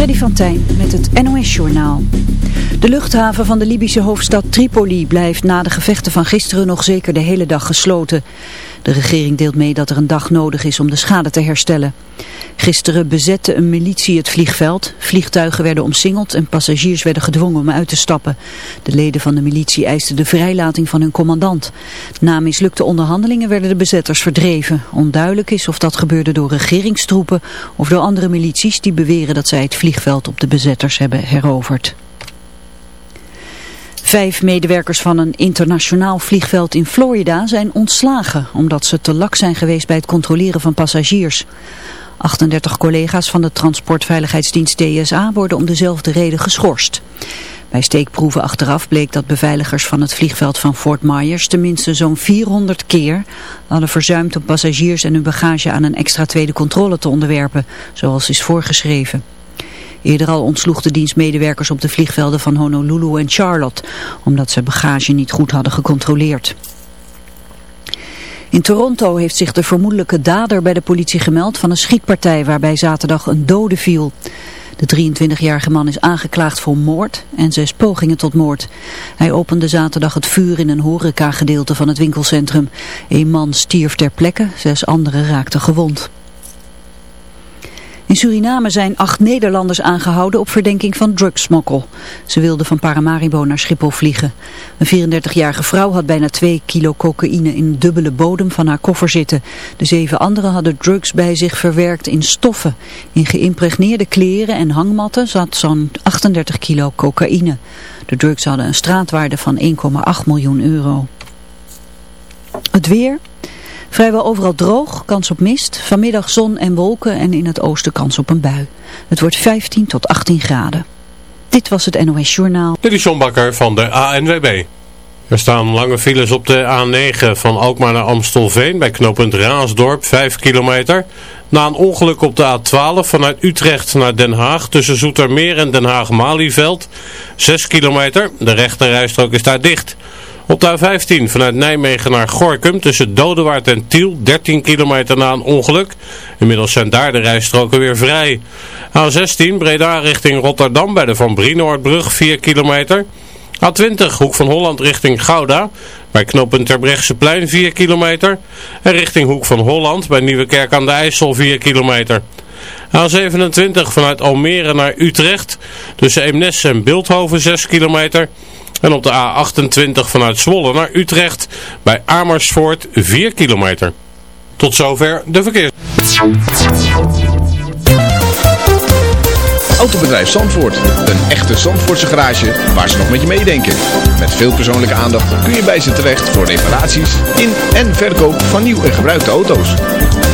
Freddy van Tijn met het NOS-journaal. De luchthaven van de Libische hoofdstad Tripoli blijft na de gevechten van gisteren nog zeker de hele dag gesloten. De regering deelt mee dat er een dag nodig is om de schade te herstellen. Gisteren bezette een militie het vliegveld. Vliegtuigen werden omsingeld en passagiers werden gedwongen om uit te stappen. De leden van de militie eisten de vrijlating van hun commandant. Na mislukte onderhandelingen werden de bezetters verdreven. Onduidelijk is of dat gebeurde door regeringstroepen of door andere milities die beweren dat zij het vliegveld op de bezetters hebben heroverd. Vijf medewerkers van een internationaal vliegveld in Florida zijn ontslagen omdat ze te lak zijn geweest bij het controleren van passagiers. 38 collega's van de transportveiligheidsdienst TSA worden om dezelfde reden geschorst. Bij steekproeven achteraf bleek dat beveiligers van het vliegveld van Fort Myers tenminste zo'n 400 keer hadden verzuimd om passagiers en hun bagage aan een extra tweede controle te onderwerpen, zoals is voorgeschreven. Eerder al ontsloeg de dienstmedewerkers op de vliegvelden van Honolulu en Charlotte, omdat ze bagage niet goed hadden gecontroleerd. In Toronto heeft zich de vermoedelijke dader bij de politie gemeld van een schietpartij waarbij zaterdag een dode viel. De 23-jarige man is aangeklaagd voor moord en zes pogingen tot moord. Hij opende zaterdag het vuur in een horecagedeelte van het winkelcentrum. Een man stierf ter plekke, zes anderen raakten gewond. In Suriname zijn acht Nederlanders aangehouden op verdenking van drugsmokkel. Ze wilden van Paramaribo naar Schiphol vliegen. Een 34-jarige vrouw had bijna 2 kilo cocaïne in dubbele bodem van haar koffer zitten. De zeven anderen hadden drugs bij zich verwerkt in stoffen. In geïmpregneerde kleren en hangmatten zat zo'n 38 kilo cocaïne. De drugs hadden een straatwaarde van 1,8 miljoen euro. Het weer... Vrijwel overal droog, kans op mist. Vanmiddag zon en wolken en in het oosten kans op een bui. Het wordt 15 tot 18 graden. Dit was het NOS Journaal. Dit is John Bakker van de ANWB. Er staan lange files op de A9 van Alkmaar naar Amstelveen bij knooppunt Raasdorp, 5 kilometer. Na een ongeluk op de A12 vanuit Utrecht naar Den Haag tussen Zoetermeer en Den Haag-Malieveld, 6 kilometer. De rechterrijstrook is daar dicht. Op de A15 vanuit Nijmegen naar Gorkum tussen Dodewaard en Tiel, 13 kilometer na een ongeluk. Inmiddels zijn daar de rijstroken weer vrij. A16 Breda richting Rotterdam bij de Van Brienoordbrug, 4 kilometer. A20 Hoek van Holland richting Gouda bij knooppunt Terbrechtseplein 4 kilometer. En richting Hoek van Holland bij Nieuwekerk aan de IJssel 4 kilometer. A27 vanuit Almere naar Utrecht tussen Eemnes en Beeldhoven 6 kilometer. En op de A28 vanuit Zwolle naar Utrecht bij Amersfoort 4 kilometer. Tot zover de verkeers. Autobedrijf Zandvoort. Een echte Zandvoortse garage waar ze nog met je meedenken. Met veel persoonlijke aandacht kun je bij ze terecht voor reparaties in en verkoop van nieuw en gebruikte auto's.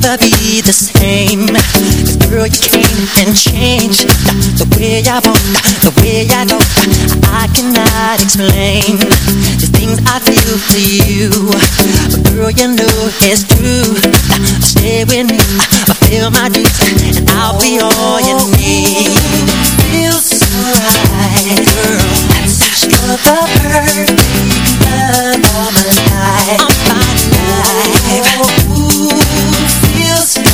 never be the same. Cause girl, you came and changed the way I walk, the way I talk. I cannot explain the things I feel for you. But girl, you know it's true. Stay with me, fulfill my dreams, and I'll be all you need. Feels so right, girl. That's just the perfect love of my life. I'm fine life.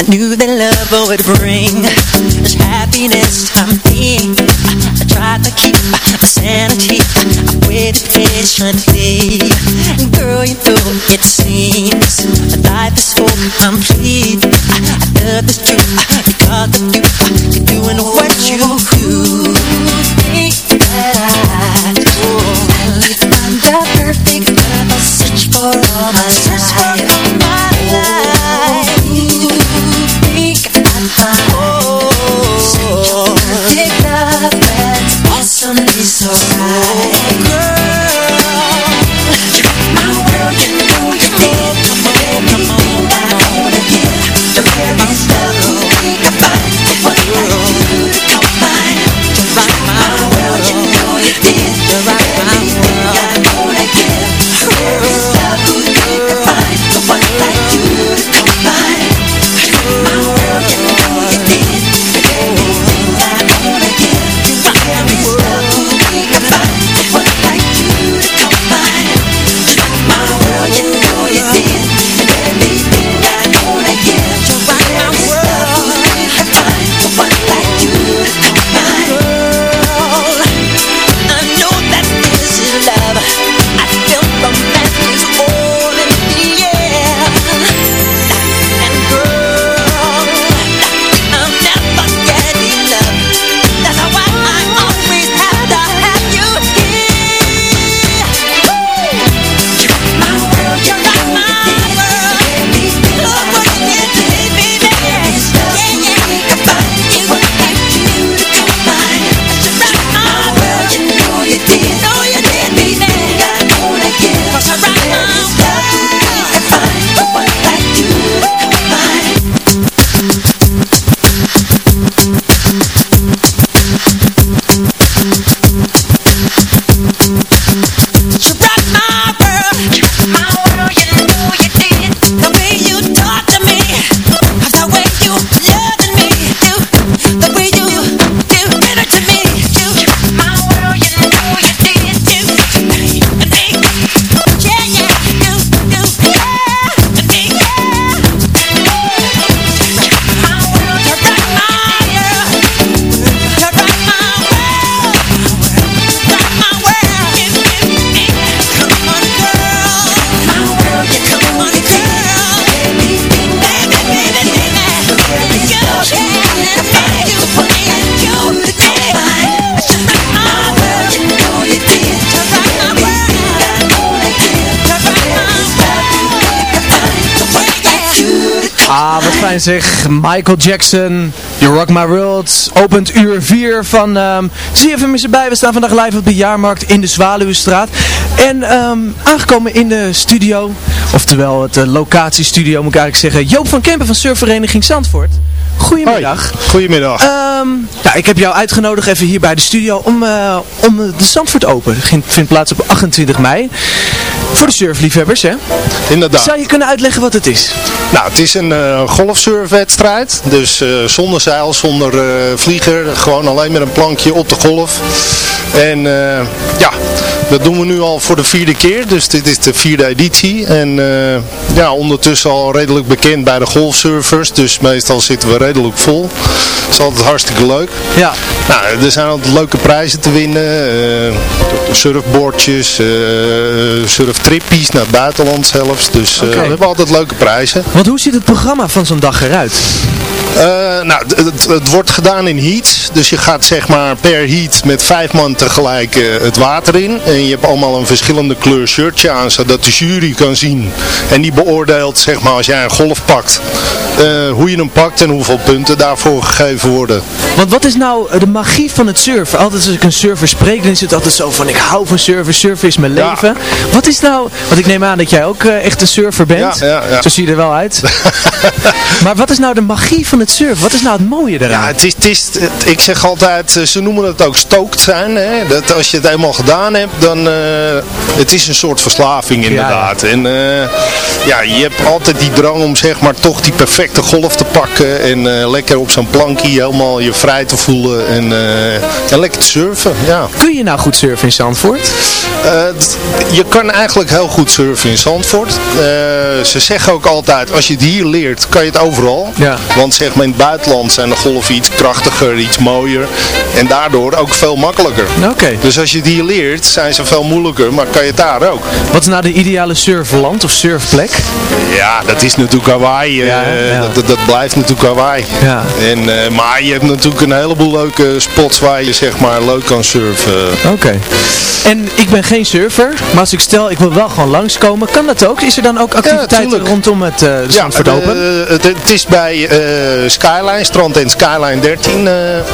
I knew that love would bring this happiness to me. I tried to keep my sanity. I waited patiently. and Girl, you know it seems life is so complete. I love this truth because of you. You're doing what you do. Think that I do. I find the perfect love. I'll search for all my Mm-hmm. Fijn zeg. Michael Jackson, You Rock My World. Opent uur 4 van ehm CFM is erbij. We staan vandaag live op de jaarmarkt in de Zwaluwenstraat. En ehm, aangekomen in de studio, oftewel het eh, locatiestudio moet ik eigenlijk zeggen. Joop van Kempen van Surfvereniging Zandvoort. Goedemiddag. Goedemiddag. Ehm, ja, ik heb jou uitgenodigd even hier bij de studio om, eh, om de Zandvoort Open. Het ging- vindt plaats op 28 mei. Voor de surfliefhebbers, hè? Inderdaad. Zou je kunnen uitleggen wat het is? Nou, het is een eh golfsurfwedstrijd. Dus eh, zonder zeil, zonder eh, vlieger. Gewoon alleen met een plankje op de golf. En ja, dat doen we nu al voor de vierde keer. Dus dit is de vierde editie. En ja, ondertussen al redelijk bekend bij de golfsurfers. Dus meestal zitten we redelijk vol. Dat is altijd hartstikke leuk. Ja. Nou, er zijn altijd leuke prijzen te winnen. Surfboardjes, eh surftrippies naar het buitenland zelfs. Dus eh, Oké. we hebben altijd leuke prijzen. Want hoe ziet het programma van zo'n dag eruit? Eh, nou, het, wordt gedaan in heats. Dus je gaat zeg maar per heat met vijf man tegelijk het water in. En je hebt allemaal een verschillende kleur shirtje aan, zodat de jury kan zien. En die beoordeelt zeg maar als jij een golf pakt, hoe je hem pakt en hoeveel punten daarvoor gegeven worden. Want wat is nou de magie van het surfen. Altijd als ik een surfer spreek, dan is het altijd zo van ik hou van surfen, surfen is mijn Ja. leven. Wat is nou, want ik neem aan dat jij ook eh, echt een surfer bent. Ja, ja, ja. Zo zie je er wel uit. maar wat is nou de magie van het surfen? Wat is nou het mooie Ja, eraan? het is, het is, het- ik zeg altijd, eh, ze noemen het ook stoked zijn. Hè? Dat als je het eenmaal gedaan hebt, dan eh het is een soort verslaving inderdaad. En ja, je hebt altijd die drang om zeg maar toch die perfecte golf te pakken. En lekker op zo'n plankje helemaal je vrij te voelen. En, en lekker te surfen, ja. Kun je nou goed surfen in Zandvoort? Eh, je kan eigenlijk heel goed surfen in Zandvoort. Eh, ze zeggen ook altijd, als je het hier leert, kan je het overal. Ja. Want zeg maar in het buitenland zijn de golven iets krachtiger, iets mooier. En daardoor ook veel makkelijker. Oké. Dus als je het hier leert, zijn ze veel moeilijker, maar kan je het daar ook. Wat is nou de ideale surfland of surfplek? Ja, dat is natuurlijk Hawaii. eh, Ja? Ja. Dat, dat, blijft natuurlijk Hawaii. Ja. En, eh, maar je hebt natuurlijk een heleboel leuke spots waar je zeg maar leuk kan surfen. Oké. En ik ben geen surfer, maar als ik stel ik wil wel gewoon langskomen, kan dat ook? Is er dan ook activiteiten rondom het uh, Zandvoort ja, Open? eh, het, het is bij eh, Skyline, Strand en Skyline 13. eh, eh,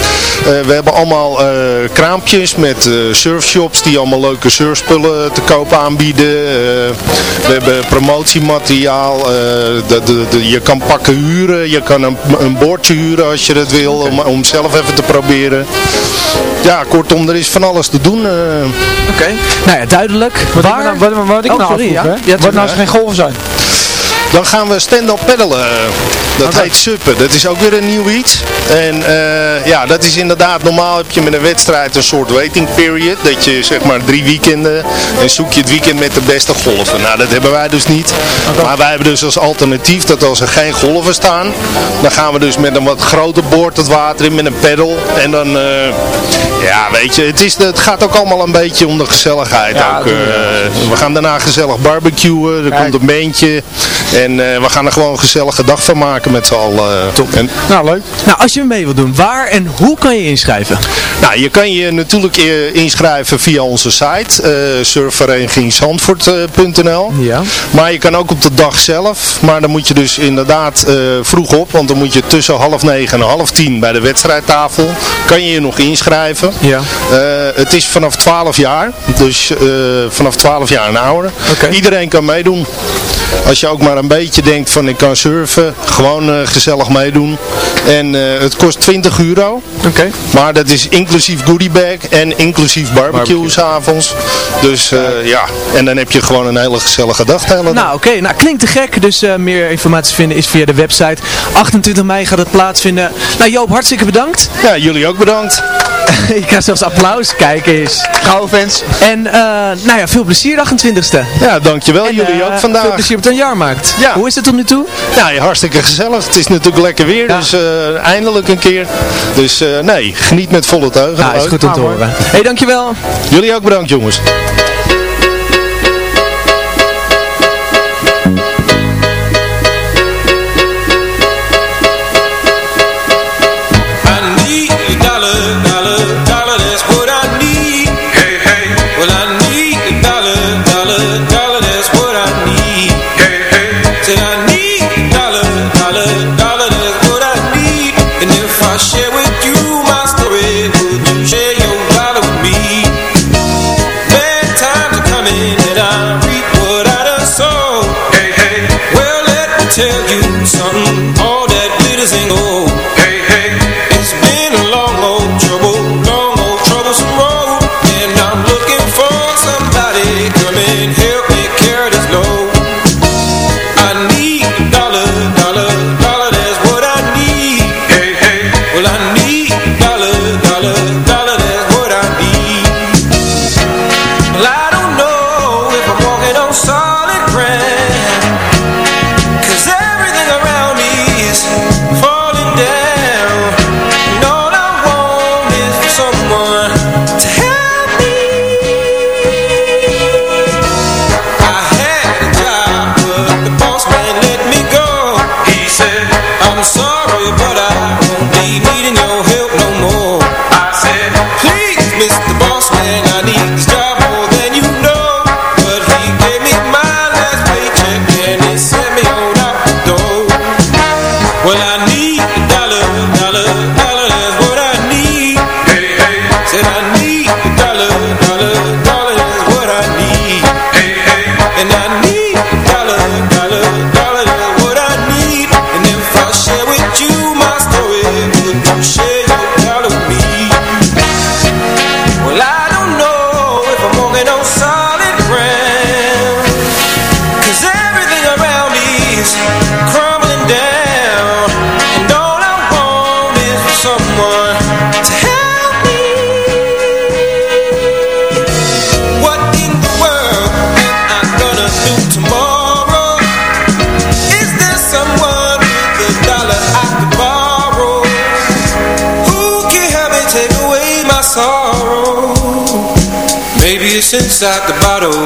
we hebben allemaal eh, kraampjes met eh, surfshops die allemaal leuke surfspullen te koop aanbieden. Eh, we hebben promotiemateriaal. eh, de, de, de- je kan pakken huren, je kan een, een boordje huren als je dat wil, om, om zelf even te proberen. Ja, kortom, er is van alles te doen. Oké. Nou ja, duidelijk. Wat ik, Waar? me nou- wat, wat ik Oh, nou sorry, afvroeg, ja. hè? Ja, Wat nou als er geen golven zijn? Dan gaan we stand-up peddelen. Dat heet suppen. Dat is ook weer een nieuw iets. En eh, ja, dat is inderdaad, normaal heb je met een wedstrijd een soort waiting period. Dat je zeg maar drie weekenden en zoek je het weekend met de beste golven. Nou, dat hebben wij dus niet. Maar wij hebben dus als alternatief dat als er geen golven staan, dan gaan we dus met een wat groter boord het water in met een peddel. En dan, eh, ja, weet je, het, is, het gaat ook allemaal een beetje om de gezelligheid. Ja, ook, doen eh, we gaan daarna gezellig barbecuen. Er Kijk. komt een beentje. En eh, we gaan er gewoon een gezellige dag van maken met z'n allen. En, Nou, leuk. Nou, als je mee wilt doen, waar en hoe kan je inschrijven? nou, je kan je natuurlijk eh, inschrijven via onze site. eh surfverenigingzandvoort.nl Ja. Maar je kan ook op de dag zelf. Maar dan moet je dus inderdaad eh, vroeg op. Want dan moet je tussen half negen en half tien bij de wedstrijdtafel. Kan je je nog inschrijven. Ja. Eh, het is vanaf 12 jaar. Dus eh, vanaf 12 jaar en ouder. Iedereen kan meedoen. Als je ook maar een beetje denkt van ik kan surfen. Gewoon eh, gezellig meedoen. En het kost 20 euro. Oké. Maar dat is inclusief goodiebag en inclusief barbecue, s'avonds. Dus ja, en dan heb je gewoon een hele gezellige dag. Nou, oké. Nou, klinkt te gek. Dus meer informatie vinden is via de website. 28 mei gaat het plaatsvinden. Nou, Joop, hartstikke bedankt. Ja, jullie ook bedankt. Ik krijg zelfs applaus. Kijk eens. Gauw fans. En, eh, nou ja, veel plezier de 28e. Ja, dankjewel. En, jullie eh, ook Veel vandaag. plezier op de jaarmarkt. Ja. Hoe is het tot nu toe? Ja, ja, hartstikke gezellig. Het is natuurlijk lekker weer, Ja. dus eh, eindelijk een keer. Dus eh, nee, geniet met volle teugen. Ja, is Leuk. goed om te horen. hey, dankjewel. Jullie ook bedankt jongens. Inside the bottle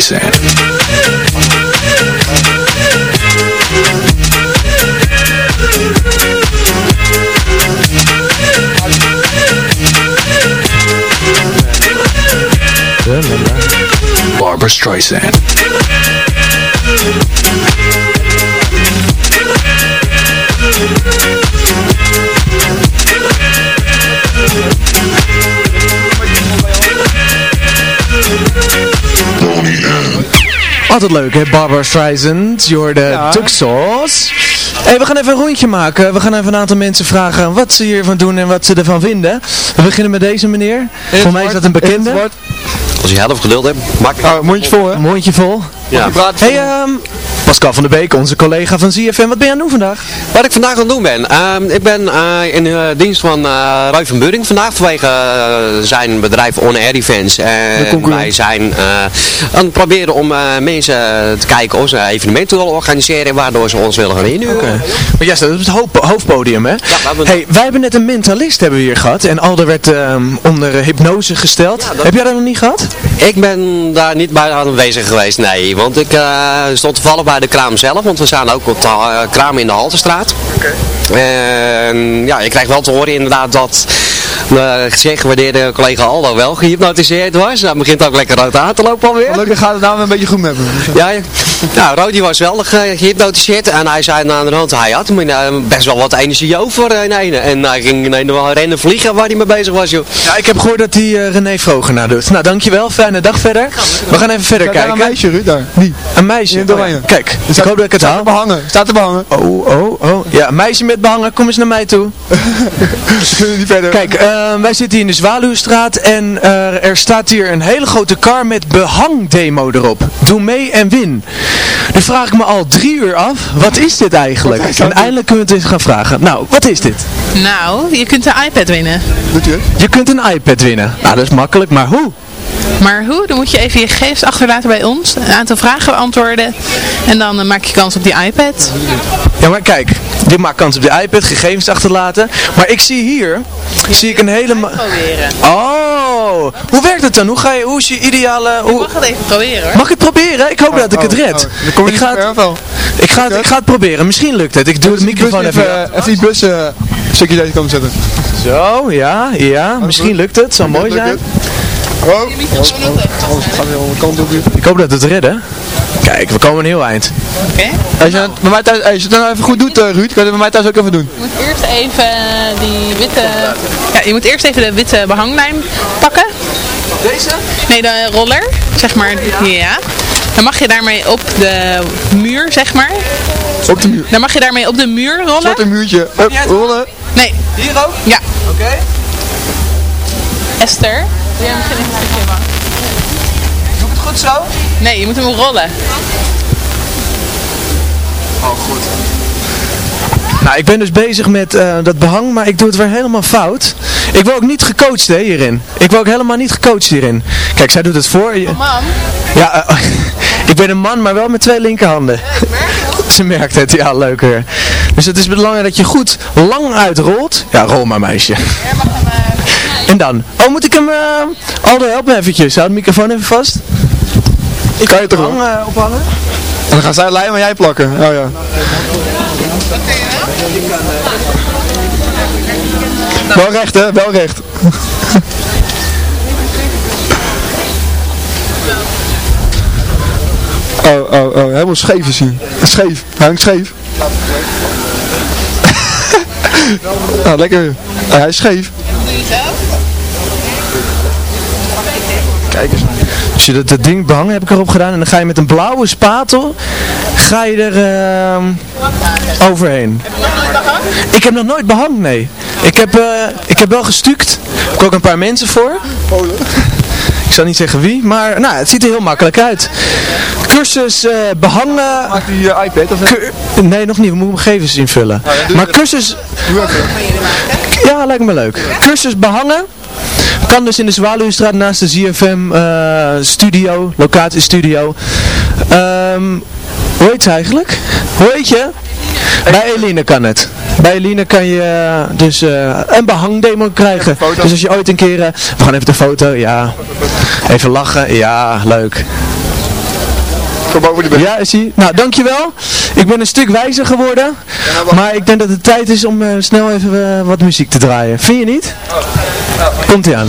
Barbara Streisand. Barbara Streisand. Altijd leuk hè, Barbara Streisand, you're the Ja. Sauce. Hey, we gaan even een rondje maken. We gaan even een aantal mensen vragen wat ze hiervan doen en wat ze ervan vinden. We beginnen met deze meneer. Voor mij is dat een bekende. Als je helft geduld hebt, makkelijk. Oh, mondje vol hè? Mondje vol. Ja. Hey, ehm, Pascal van der Beek, onze collega van ZFM. Wat ben je aan het doen vandaag? Wat ik vandaag aan het doen ben, ehm, ik ben eh, in de dienst van uh, van Buring vandaag vanwege eh, zijn bedrijf On Air Events. En wij zijn eh, aan het proberen om eh, mensen te kijken of ze evenementen willen organiseren waardoor ze ons willen gaan inhuren. Oké. Maar jij staat op het hoofdpodium hè? hebben- Hey, wij hebben net een mentalist hebben we hier gehad. En Alder werd ehm, onder eh, hypnose gesteld. Heb jij dat nog niet gehad? Ik ben daar niet bij aanwezig geweest, nee. Want ik eh, stond toevallig bij de kraam zelf, want we staan ook op de eh, kraam in de Haltestraat. En ja, je krijgt wel te horen inderdaad dat gezegd wanneer de collega Aldo wel gehypnotiseerd was. Hij begint ook lekker rood aan te lopen alweer. Gelukkig gaat het nou een beetje goed met me. Ja, nou, Rodi was wel gehypnotiseerd en hij zei aan de hand, hij had best wel wat energie over in ene. En hij ging in een rennen vliegen waar hij mee bezig was, joh. Ja, ik heb gehoord dat hij uh, René Vrogenaar doet. Nou, dankjewel. Fijne dag verder. We gaan even verder kijken. een meisje, Ruud, daar. Een meisje. Oh, ja. Kijk, dus ik hoop dat ik het haal. behangen. Staat te behangen. Oh, oh, oh. Ja, meisje met behangen. Kom eens naar mij toe. kunnen niet verder. Kijk, uh, wij zitten hier in de Zwaluwstraat en uh, er staat hier een hele grote kar met behangdemo erop. Doe mee en win. Nu vraag ik me al drie uur af, wat is dit eigenlijk? En eindelijk kunnen we het eens gaan vragen. Nou, wat is dit? Nou, je kunt een iPad winnen. Doet je? Je kunt een iPad winnen. Nou, dat is makkelijk, maar hoe? Maar hoe? Dan moet je even je gegevens achterlaten bij ons. Een aantal vragen beantwoorden. En dan uh, maak je kans op die iPad. Ja, maar kijk. Je maakt kans op de iPad, gegevens achterlaten. Maar ik zie hier, zie ik een hele... Oh, hoe werkt het dan? Hoe, ga je, hoe is je ideale... Hoe... mag het even proberen hoor. Mag ik het proberen? Ik hoop dat ik het red. Oh, kom je ik, ga het, ik, ga het, ik ga het proberen. Misschien lukt het. Ik doe de microfoon even... Even, even die bus uh, stukje deze kant zetten. Zo, ja, ja. Misschien lukt het. Zou mooi zijn. Oh, Ik hoop dat het redden. Kijk, we komen een heel eind. Oké. Okay. Als, je, bij mij thuis, als je het dan even goed doet, uh, Ruud, kan je het bij mij thuis ook even doen. Je moet eerst even die witte... Ja, je moet eerst even de witte behanglijn pakken. Deze? Nee, de roller, zeg maar. Ja. Dan mag je daarmee op de muur, zeg maar. Op de muur? Dan mag je daarmee op de muur rollen. Zet een muurtje. Up, rollen. Nee. Hier ook? Ja. Oké. Okay. Esther, jij misschien een stukje van? Doe ik het goed zo? Nee, je moet hem rollen. Oh, goed. Nou, ik ben dus bezig met uh, dat behang, maar ik doe het weer helemaal fout. Ik word ook niet gecoacht hè, hierin. Ik word ook helemaal niet gecoacht hierin. Kijk, zij doet het voor. Een man? Ja, uh, ik ben een man, maar wel met twee linkerhanden. Ja, Ze merkt het, ja, leuker. Dus het is belangrijk dat je goed lang uitrolt. Ja, rol maar meisje. Ja, mag hem, uh, en dan? Oh, moet ik hem... Uh, Aldo, help me eventjes. Hou de microfoon even vast. Ik kan je toch hang, uh, ophangen? En dan gaan zij lijmen en jij plakken. Oh ja. Wel recht hè, wel recht. oh, oh, oh, helemaal scheef is hij. Scheef, hij hangt scheef. nou, lekker. Hij is scheef. Kijk eens. Je dat, dat ding behangen heb ik erop gedaan en dan ga je met een blauwe spatel ga je er uh, overheen. Heb je nog nooit behang? Ik heb nog nooit behang, nee. Ik heb, uh, ik heb wel gestuukt. Ik heb ook een paar mensen voor. Polen. Ik zal niet zeggen wie, maar nou, het ziet er heel makkelijk uit. Cursus uh, behangen... Maakt die uh, iPad of nee? nee, nog niet. We moeten gegevens invullen. Oh, ja, maar cursus... Ja, lijkt me leuk. Cursus behangen. Kan dus in de Zwaluwstraat naast de ZFM uh, studio, locatie Um, hoe heet ze eigenlijk? Hoe heet je? Bij Eline kan het. Bij Eline kan je dus uh, een behangdemo krijgen. Dus als je ooit een keer... Uh, we gaan even de foto, ja. Even lachen, ja, leuk. Ja, is hij. Nou, dankjewel. Ik ben een stuk wijzer geworden. Maar ik denk dat het tijd is om uh, snel even wat muziek te draaien. Vind je niet? Komt ie aan.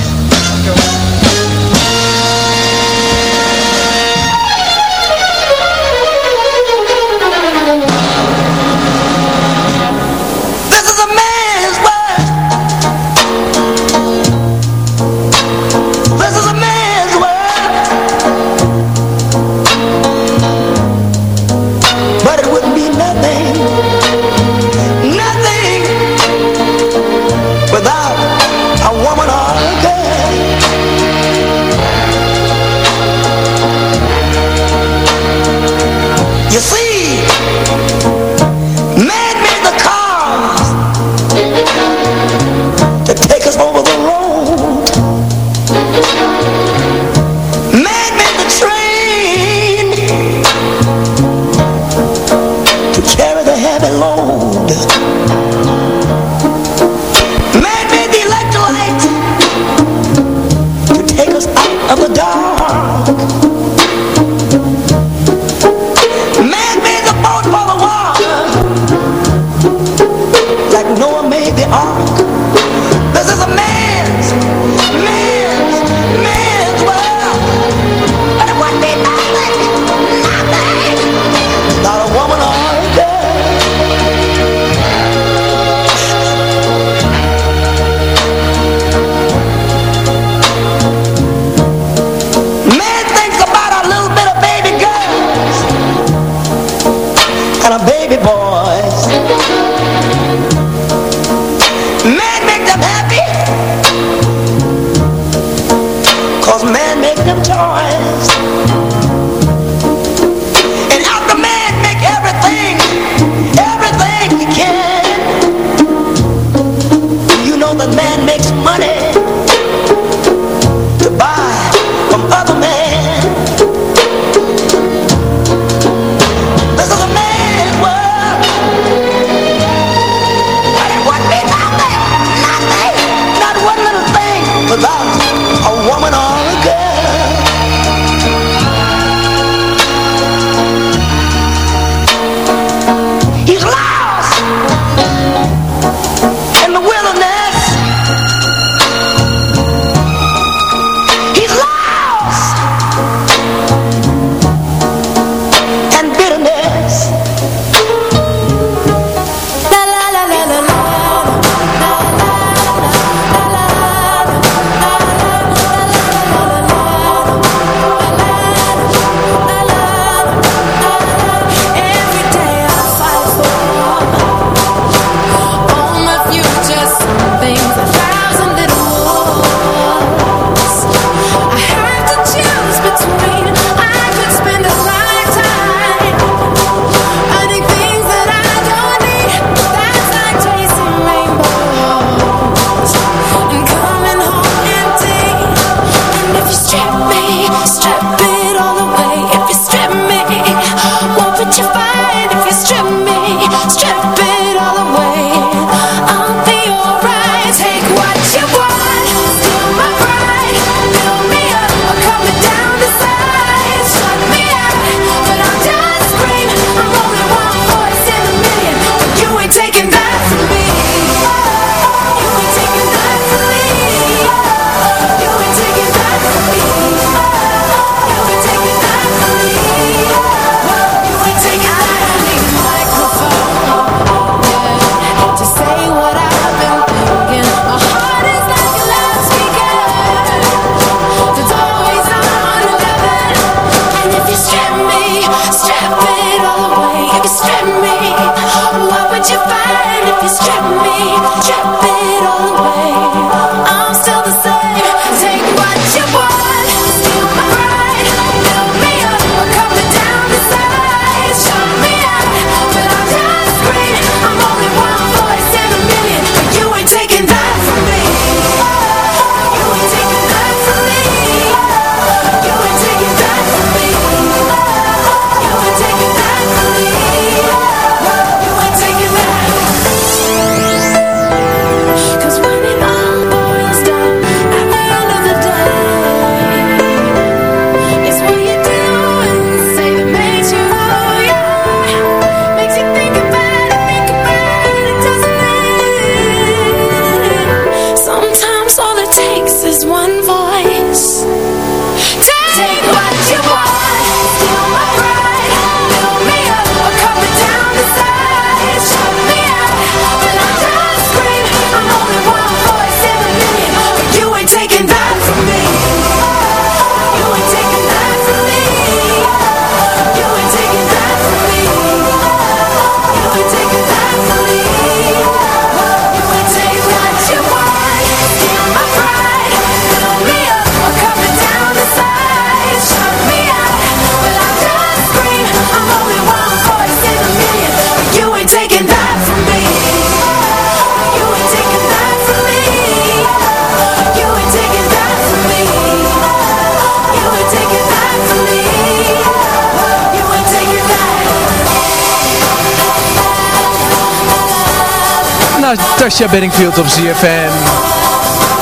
Tasha Benningfield op ZFM.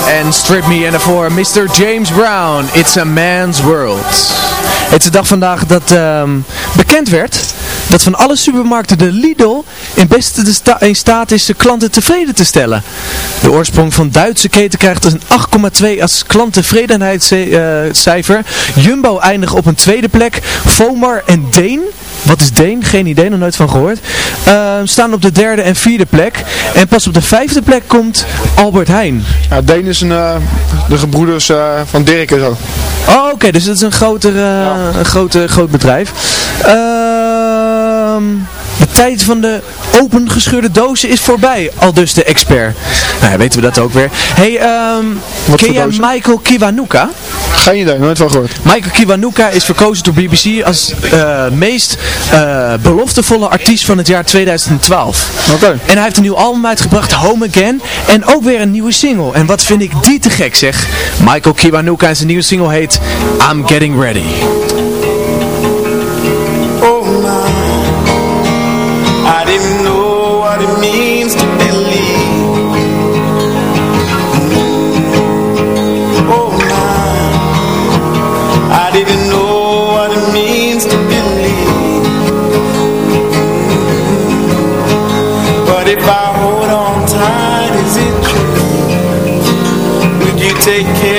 En Strip Me en daarvoor Mr. James Brown. It's a man's world. Het is de dag vandaag dat ehm, bekend werd dat van alle supermarkten de Lidl in beste in staat is de klanten tevreden te stellen. De oorsprong van Duitse keten krijgt een 8,2 als klanttevredenheidscijfer. Jumbo eindigt op een tweede plek. Vomar en Deen wat is Deen? Geen idee, nog nooit van gehoord. Uh, staan op de derde en vierde plek. En pas op de vijfde plek komt Albert Heijn. Ja, Deen is een, uh, de gebroeders uh, van Dirk en zo. Oh, oké. dus dat is een, groter, ja. een grote, groot bedrijf. Ehm de tijd van de opengescheurde dozen is voorbij, al dus de expert. Nou, weten we dat ook weer. Hey, um, ken jij Michael Kiwanuka? Geen idee, nooit van gehoord. Michael Kiwanuka is verkozen door BBC als uh, meest uh, beloftevolle artiest van het jaar 2012. Oké. En hij heeft een nieuw album uitgebracht, Home Again. En ook weer een nieuwe single. En wat vind ik die te gek zeg. Michael Kiwanuka en zijn nieuwe single heet I'm Getting Ready. Didn't know what it means to believe. Oh I didn't know what it means to believe. But if I hold on tight, is it true? Would you take care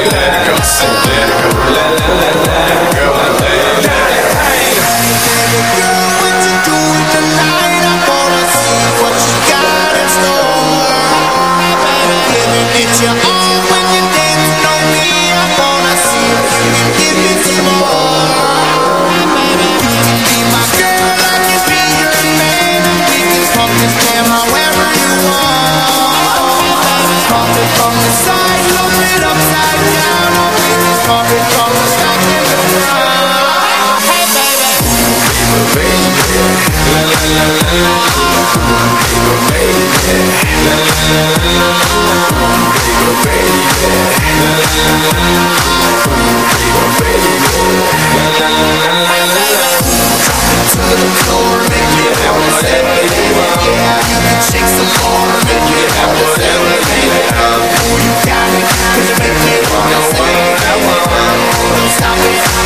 stop it.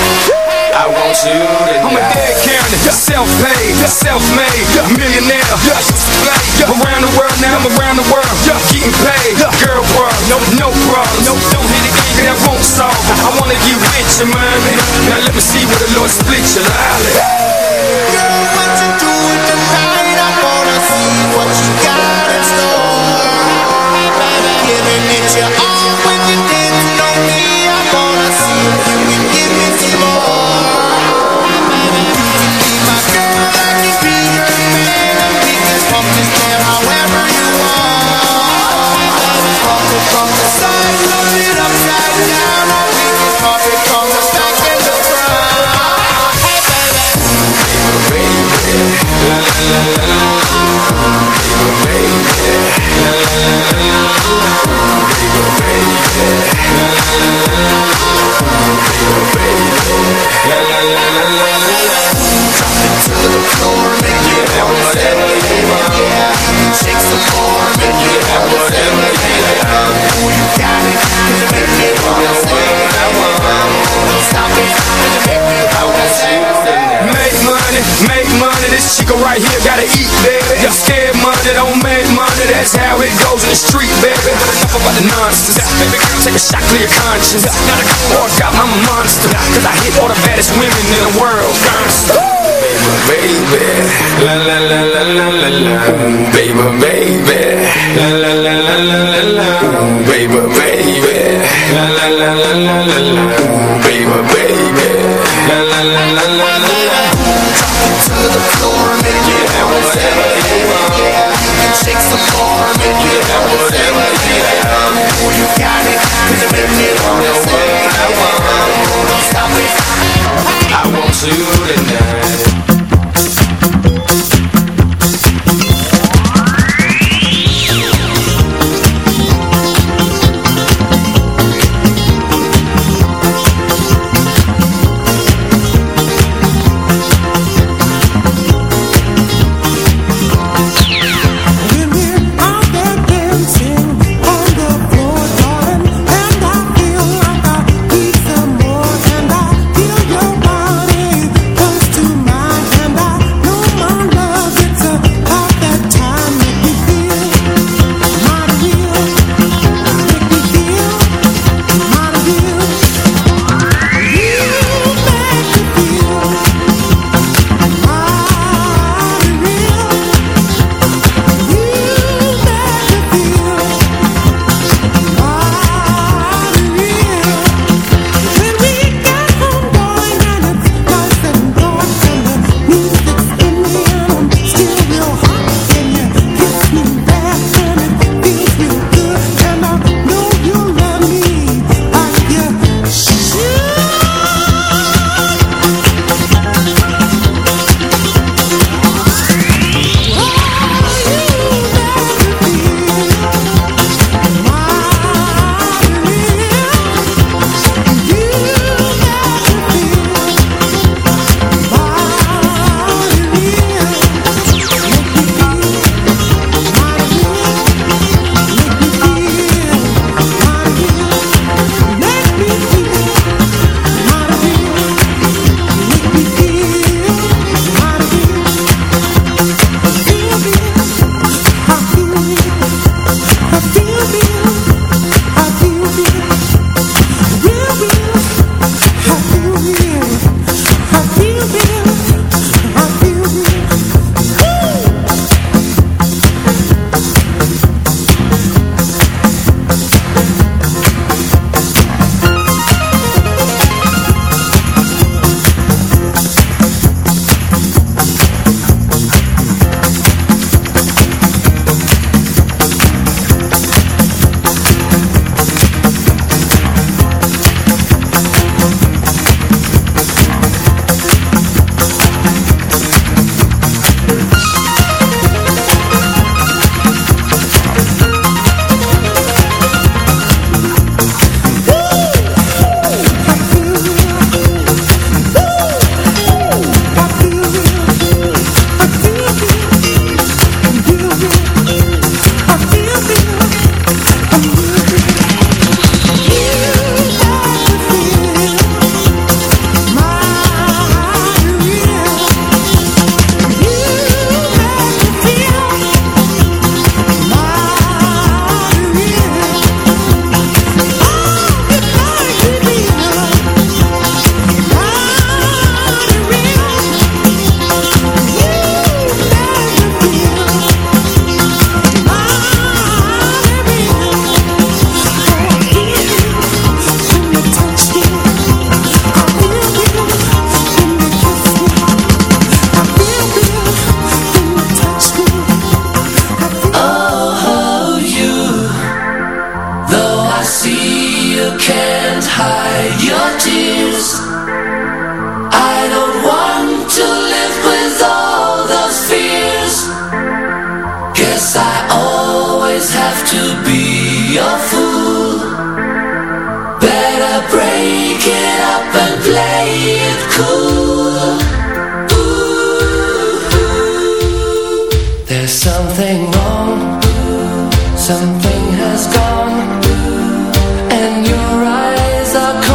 I want you to I'm a dead Karen, self-paid, self-made, millionaire, slave. Around the world now, I'm around the world, getting paid. Girl, world, no, no problem, no, don't hit it, baby, that won't solve. it. I wanna get rich and money. Now let me see where the Lord split your lolly. Girl, what you doing tonight? I wanna see what you got in store. Baby, Giving it your all 是。Wanna say, Don't stop it. I want you tonight. Something has gone, and your eyes are cold.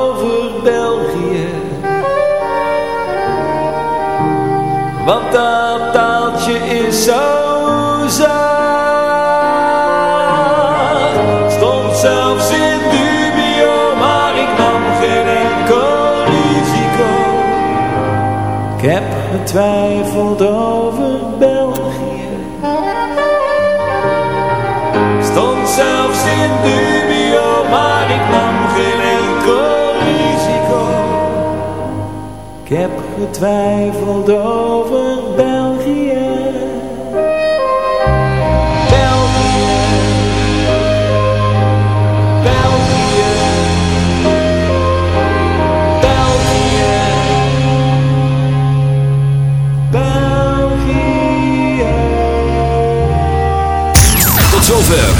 Ik heb getwijfeld over België. Stond zelfs in dubio Maar ik nam geen enkel risico. Ik heb getwijfeld over België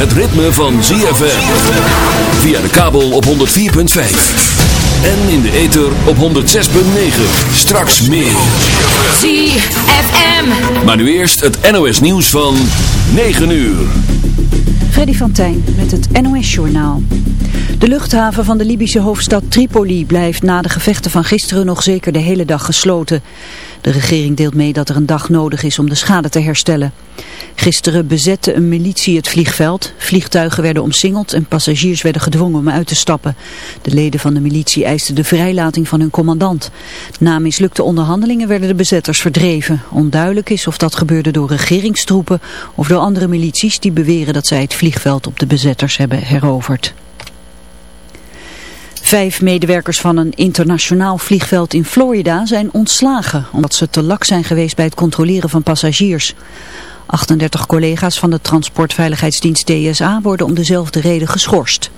het ritme van ZFM. Via de kabel op 104.5. En in de ether op 106.9. Straks meer. ZFM. Maar nu eerst het NOS nieuws van 9 uur. Freddy van Tijn met het NOS-journaal. De luchthaven van de Libische hoofdstad Tripoli blijft na de gevechten van gisteren nog zeker de hele dag gesloten. De regering deelt mee dat er een dag nodig is om de schade te herstellen. Gisteren bezette een militie het vliegveld. Vliegtuigen werden omsingeld en passagiers werden gedwongen om uit te stappen. De leden van de militie eisten de vrijlating van hun commandant. Na mislukte onderhandelingen werden de bezetters verdreven. Onduidelijk is of dat gebeurde door regeringstroepen of door andere milities die beweren dat zij het vliegveld op de bezetters hebben heroverd. Vijf medewerkers van een internationaal vliegveld in Florida zijn ontslagen omdat ze te lak zijn geweest bij het controleren van passagiers. 38 collega's van de transportveiligheidsdienst TSA worden om dezelfde reden geschorst.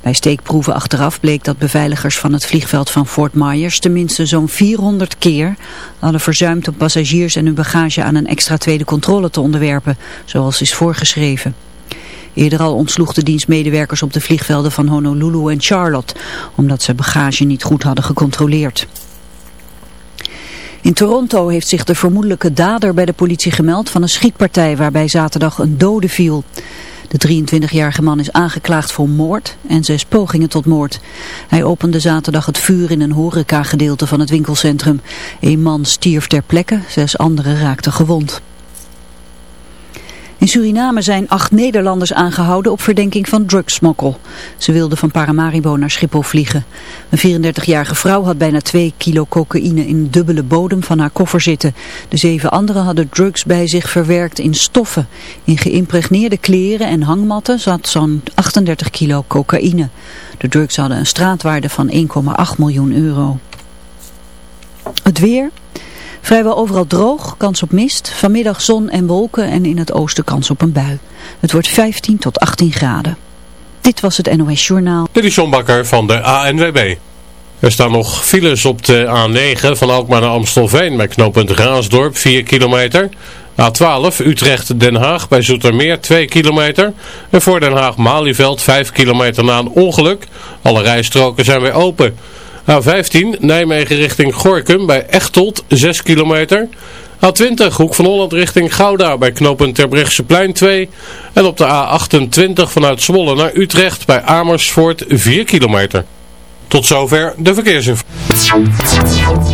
Bij steekproeven achteraf bleek dat beveiligers van het vliegveld van Fort Myers tenminste zo'n 400 keer hadden verzuimd om passagiers en hun bagage aan een extra tweede controle te onderwerpen, zoals is voorgeschreven. Eerder al ontsloeg de dienst medewerkers op de vliegvelden van Honolulu en Charlotte, omdat ze bagage niet goed hadden gecontroleerd. In Toronto heeft zich de vermoedelijke dader bij de politie gemeld van een schietpartij waarbij zaterdag een dode viel. De 23-jarige man is aangeklaagd voor moord en zes pogingen tot moord. Hij opende zaterdag het vuur in een horecagedeelte van het winkelcentrum. Een man stierf ter plekke, zes anderen raakten gewond. In Suriname zijn acht Nederlanders aangehouden op verdenking van drugsmokkel. Ze wilden van Paramaribo naar Schiphol vliegen. Een 34-jarige vrouw had bijna 2 kilo cocaïne in een dubbele bodem van haar koffer zitten. De zeven anderen hadden drugs bij zich verwerkt in stoffen. In geïmpregneerde kleren en hangmatten zat zo'n 38 kilo cocaïne. De drugs hadden een straatwaarde van 1,8 miljoen euro. Het weer... Vrijwel overal droog, kans op mist. Vanmiddag zon en wolken en in het oosten kans op een bui. Het wordt 15 tot 18 graden. Dit was het NOS Journaal. Dit is John Bakker van de ANWB. Er staan nog files op de A9 van Alkmaar naar Amstelveen bij knooppunt Raasdorp 4 kilometer. A12 Utrecht-Den Haag bij Zoetermeer 2 kilometer. En voor Den Haag-Malieveld 5 kilometer na een ongeluk. Alle rijstroken zijn weer open. A15 Nijmegen richting Gorkum bij Echteld 6 kilometer. A20 Hoek van Holland richting Gouda bij knooppunt Terbrechtseplein 2. En op de A28 vanuit Zwolle naar Utrecht bij Amersfoort 4 kilometer. Tot zover de verkeersinformatie.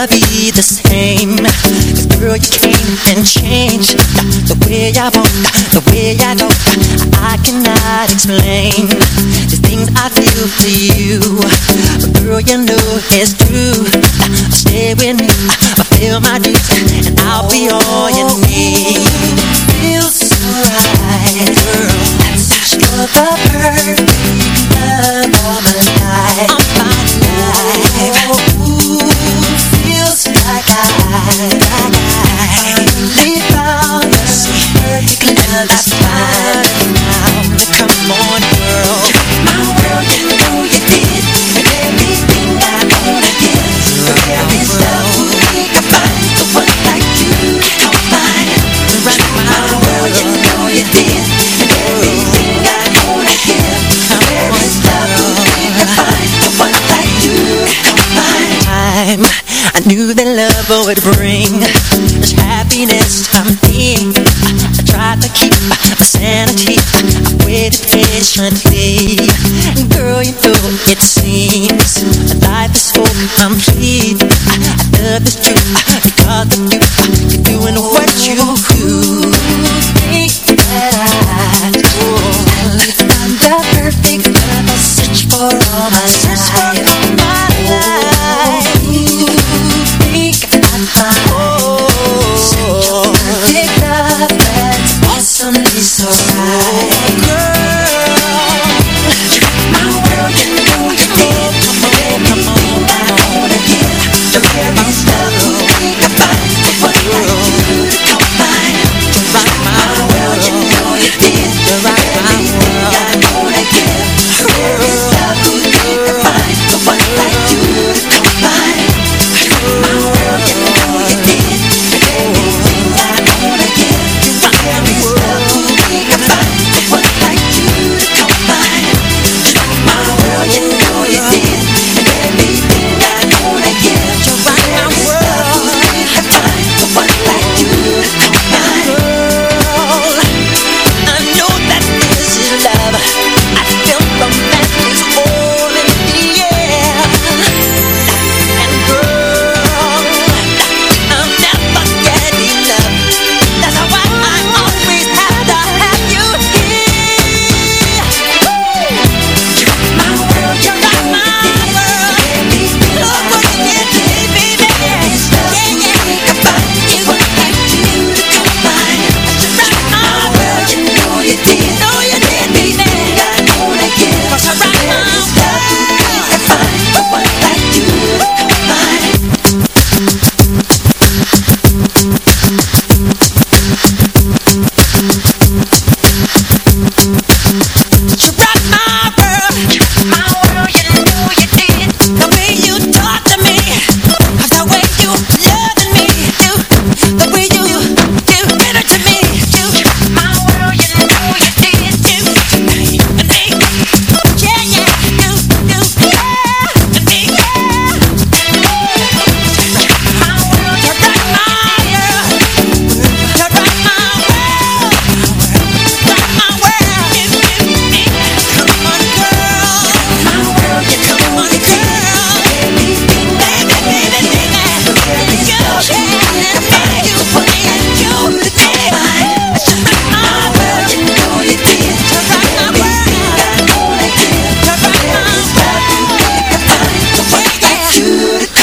never be the same. 'Cause girl, you came and changed the way I walk, the way I talk. I cannot explain the things I feel for you. But girl, you know it's true. Stay with me, fulfill my dreams, and I'll be all you need. Feels so right, girl. You're the perfect love of my life. I'm finding life. That's fine now. Come on, girl. My world, you know you Knew that love would bring this happiness to me. I tried to keep my sanity. I waited patiently. And girl, you know it seems life is so complete. I, love is true because of you. You're doing what you do. Think that I. I found the perfect love. I search for all my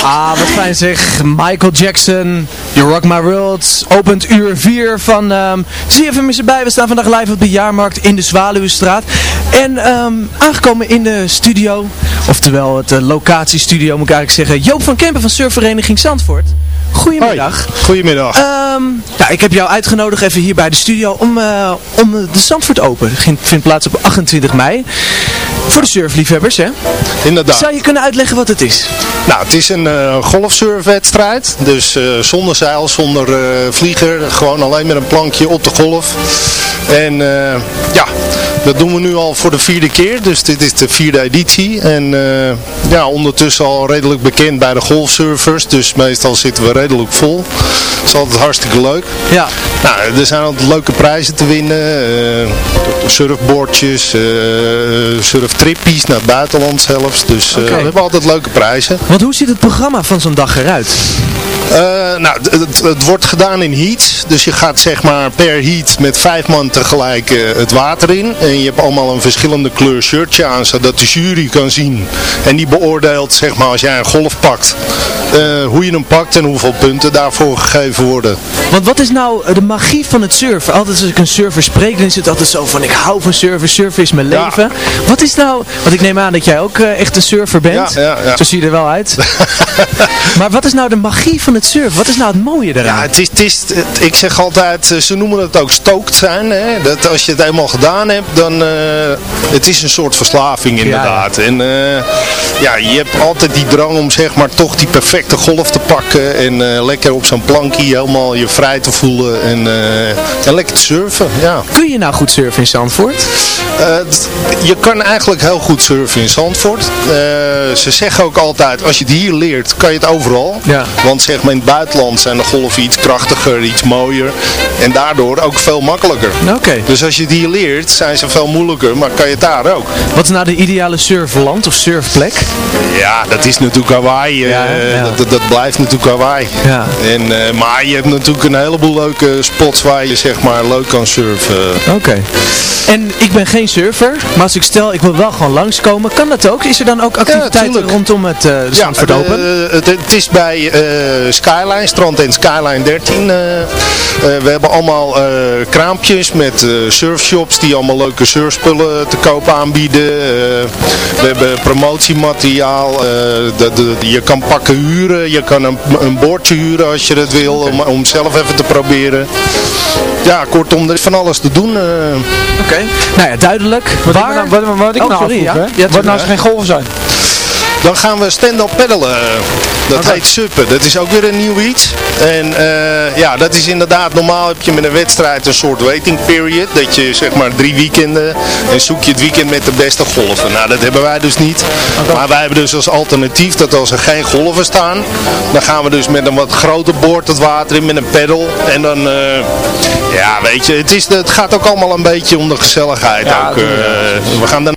Ah, wat fijn zeg. Michael Jackson, You Rock My World, opent uur 4 van um, ZFM is erbij. We staan vandaag live op de jaarmarkt in de Zwaluwenstraat. En ehm, aangekomen in de studio, oftewel het uh, locatiestudio moet ik eigenlijk zeggen, Joop van Kempen van Surfvereniging Zandvoort. Goedemiddag. Hoi, goedemiddag. Um, ja, ik heb jou uitgenodigd even hier bij de studio om, uh, om de Zandvoort Open. Het vindt plaats op 28 mei. Voor de surfliefhebbers, hè? Inderdaad. Zou je kunnen uitleggen wat het is? Nou, het is een uh, golfsurfwedstrijd. Dus uh, zonder zeil, zonder vlieger. Gewoon alleen met een plankje op de golf. En ja, dat doen we nu al voor de vierde keer. Dus dit is de vierde editie. En ja, ondertussen al redelijk bekend bij de golfsurfers. Dus meestal zitten we redelijk vol. Het is altijd hartstikke leuk. Ja. Nou, er zijn altijd leuke prijzen te winnen. surfboardjes, surftrippies naar het buitenland zelfs. Dus okay. we hebben altijd leuke prijzen. Want hoe ziet het programma van zo'n dag eruit? Uh, nou, het, wordt gedaan in heats. Dus je gaat zeg maar per heat met vijf man tegelijk uh, het water in. En je hebt allemaal een verschillende kleur shirtje aan, zodat de jury kan zien. En die beoordeelt zeg maar als jij een golf pakt, uh, hoe je hem pakt en hoeveel punten daarvoor gegeven worden. Want wat is nou de magie van het surfen? Altijd als ik een surfer spreek, dan is het altijd zo van ik hou van surfen, surfen is mijn leven. Ja. Wat is nou, want ik neem aan dat jij ook echt een surfer bent. Ja, ja, ja. Zo zie je er wel uit. maar wat is nou de magie van het surfen? Wat is nou het mooie eraan? Ja, het is, het is, het, ik zeg altijd, ze noemen het ook stookt zijn. Hè? Dat als je het eenmaal gedaan hebt, dan uh, het is een soort verslaving inderdaad. Ja, ja. En uh, ja, je hebt altijd die drang om zeg maar toch die perfecte golf te pakken. En uh, lekker op zo'n plankje helemaal je vrij te voelen. En, en lekker te surfen, ja. Kun je nou goed surfen in Zandvoort? je kan eigenlijk heel goed surfen in Zandvoort. ze zeggen ook altijd, als je het hier leert, kan je het overal. Ja. Want zeg maar in het buitenland zijn de golven iets krachtiger, iets mooier. En daardoor ook veel makkelijker. Oké. Okay. Dus als je het hier leert, zijn ze veel moeilijker, maar kan je het daar ook. Wat is nou de ideale surfland of surfplek? Ja, dat is natuurlijk Hawaii. Ja, uh, ja. dat, dat, blijft natuurlijk Hawaii. Ja. En, uh, maar je hebt natuurlijk een heleboel leuke spots waar je zeg maar leuk kan surfen. Oké. Okay. En ik ben geen surfer, maar als ik stel ik wil wel gewoon langskomen, kan dat ook? Is er dan ook activiteiten ja, rondom het uh, Zandvoort ja? Het, het, is bij uh, Skyline, strand en Skyline 13. Uh, we hebben allemaal kraampjes met surfshops die allemaal leuke surfspullen te koop aanbieden. we hebben promotiemateriaal. De, de, je kan pakken huren, je kan een, een boordje huren als je dat wil, okay. om, om zelf even te proberen. Ja, kortom, er is van alles te doen. Oké, okay. nou ja, duidelijk. Wat Waar? Ik, wat, wat, wat ik oh, nou sorry, ja? Wat nou als er geen golven zijn? Dan gaan we stand-up peddelen. Dat okay. heet suppen. Dat is ook weer een nieuw iets. En uh, ja, dat is inderdaad, normaal heb je met een wedstrijd een soort waiting period. Dat je zeg maar drie weekenden en zoek je het weekend met de beste golven. Nou, dat hebben wij dus niet. Okay. Maar wij hebben dus als alternatief dat als er geen golven staan, dan gaan we dus met een wat groter boord het water in met een peddel. En dan, uh, ja weet je, het, is, het gaat ook allemaal een beetje om de gezelligheid. Ja, ook, uh, we gaan dan tot